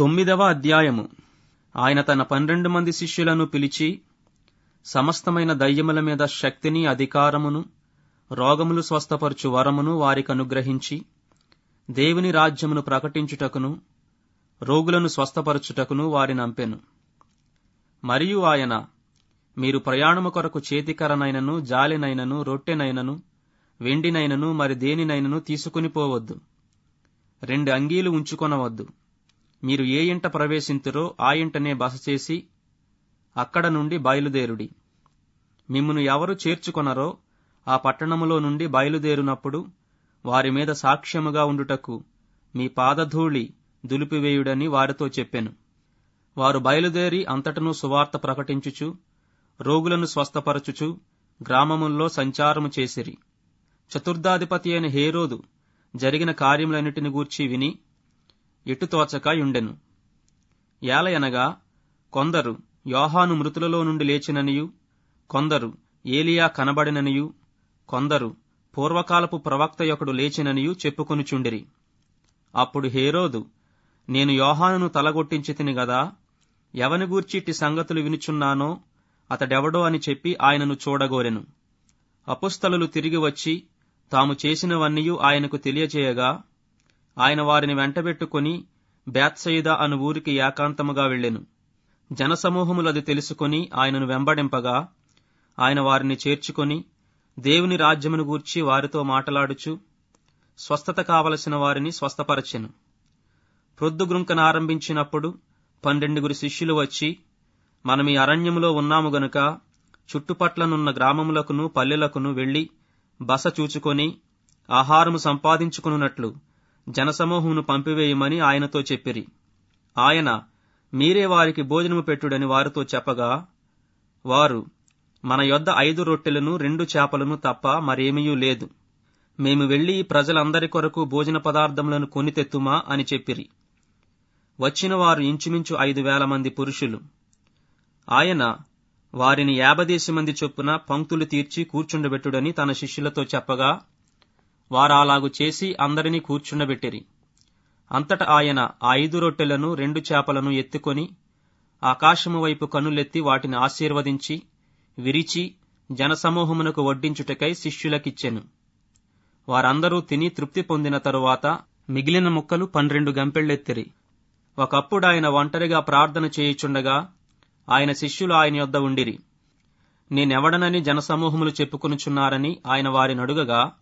తొమ్మిదవ అధ్యాయము. ఆయన తన పన్నెండు మంది శిష్యులను పిలిచి సమస్తమైన దయ్యముల మీద శక్తిని అధికారమును రోగములు స్వస్థపరచు వరమును వారికి అనుగ్రహించి దేవుని రాజ్యమును ప్రకటించుటకును రోగులను స్వస్థపరచుటకును వారిని అంపెను మరియు ఆయన మీరు ప్రయాణము కొరకు చేతికరనైనను జాలినైనను రొట్టెనైనను వెండినైనను మరి దేనినైనను తీసుకుని పోవద్దు. రెండు అంగీలు ఉంచుకొనవద్దు. మీరు ఏ ఇంట ప్రవేశింతురో ఆ ఇంటనే బస చేసి అక్కడ నుండి బయలుదేరుడి. మిమ్మును ఎవరు చేర్చుకొనరో ఆ పట్టణములో నుండి బయలుదేరునప్పుడు వారి మీద సాక్ష్యముగా ఉండుటకు మీ పాదధూళి దులిపివేయుడని వారితో చెప్పెను. వారు బయలుదేరి అంతటను సువార్త ప్రకటించుచు రోగులను స్వస్థపరచుచు గ్రామముల్లో సంచారము చేసిరి. చతుర్థాధిపతి అయిన హేరోదు జరిగిన కార్యములన్నిటిని గూర్చి విని ఎటుతోచక యుండెను ఏలయనగా కొందరు యోహాను మృతులలో నుండి లేచిననియు కొందరు ఏలియా కనబడిననియు కొందరు పూర్వకాలపు ప్రవక్త యొకడు లేచిననియు చెప్పుకొనుచుండిరి. అప్పుడు హేరోదు నేను యోహానును తలగొట్టించి తిని గదా ఎవని గూర్చి ఇట్టి సంగతులు వినుచున్నానో అతడెవడో అని చెప్పి ఆయనను చూడగోరెను. అపుస్తలు తిరిగి వచ్చి తాము చేసినవన్నీయూ ఆయనకు తెలియచేయగా ఆయన వారిని వెంటబెట్టుకుని బేత్సయిద అను ఊరికి ఏకాంతముగా వెళ్ళెను జనసమూహములది తెలుసుకుని ఆయనను వెంబడింపగా ఆయన వారిని చేర్చుకొని దేవుని రాజ్యమును గూర్చి వారితో మాటలాడుచు స్వస్థత కావలసిన వారిని స్వస్థపరచెను. ప్రొద్దుగ్రుంకనారంభించినప్పుడు పన్నెండుగురు శిష్యులు వచ్చి మనం ఈ అరణ్యములో ఉన్నాము గనుక చుట్టుపట్లనున్న గ్రామములకును పల్లెలకును వెళ్ళి బస చూచుకొని ఆహారము సంపాదించుకున్నట్లు జనసమూహమును పంపివేయమని ఆయనతో చెప్పిరి. ఆయన మీరే వారికి భోజనము పెట్టుడని వారితో చెప్పగా వారు మన యొద్ద ఐదు రొట్టెలను రెండు చేపలను తప్ప మరేమీ లేదు. మేము వెళ్ళి ప్రజలందరి కొరకు భోజన పదార్థములను కొని తెత్తుమా అని చెప్పిరి. వచ్చిన వారు ఇంచుమించు ఐదు వేల మంది పురుషులు. ఆయన వారిని యాభదేసి మంది చొప్పున పంక్తులు తీర్చి కూర్చుండబెట్టుడని తన శిష్యులతో చెప్పగా వారు అలాగు చేసి అందరినీ కూర్చుండబెట్టిరి. అంతట ఆయన ఆ ఐదు రొట్టెలను రెండు చేపలను ఎత్తుకొని ఆకాశము వైపు కనులెత్తి వాటిని ఆశీర్వదించి విరిచి జనసమూహమునకు వడ్డించుటకై శిష్యులకిచ్చెను. వారందరూ తిని తృప్తి పొందిన తరువాత మిగిలిన ముక్కలు పన్నెండు గంపెళ్ళెత్తిరి. ఒకప్పుడు ఆయన ఒంటరిగా ప్రార్థన చేయుచుండగా ఆయన శిష్యులు ఆయన యొద్ద ఉండిరి. నేనెవడనని జనసమూహములు చెప్పుకొనుచున్నారని ఆయన వారినడుగగా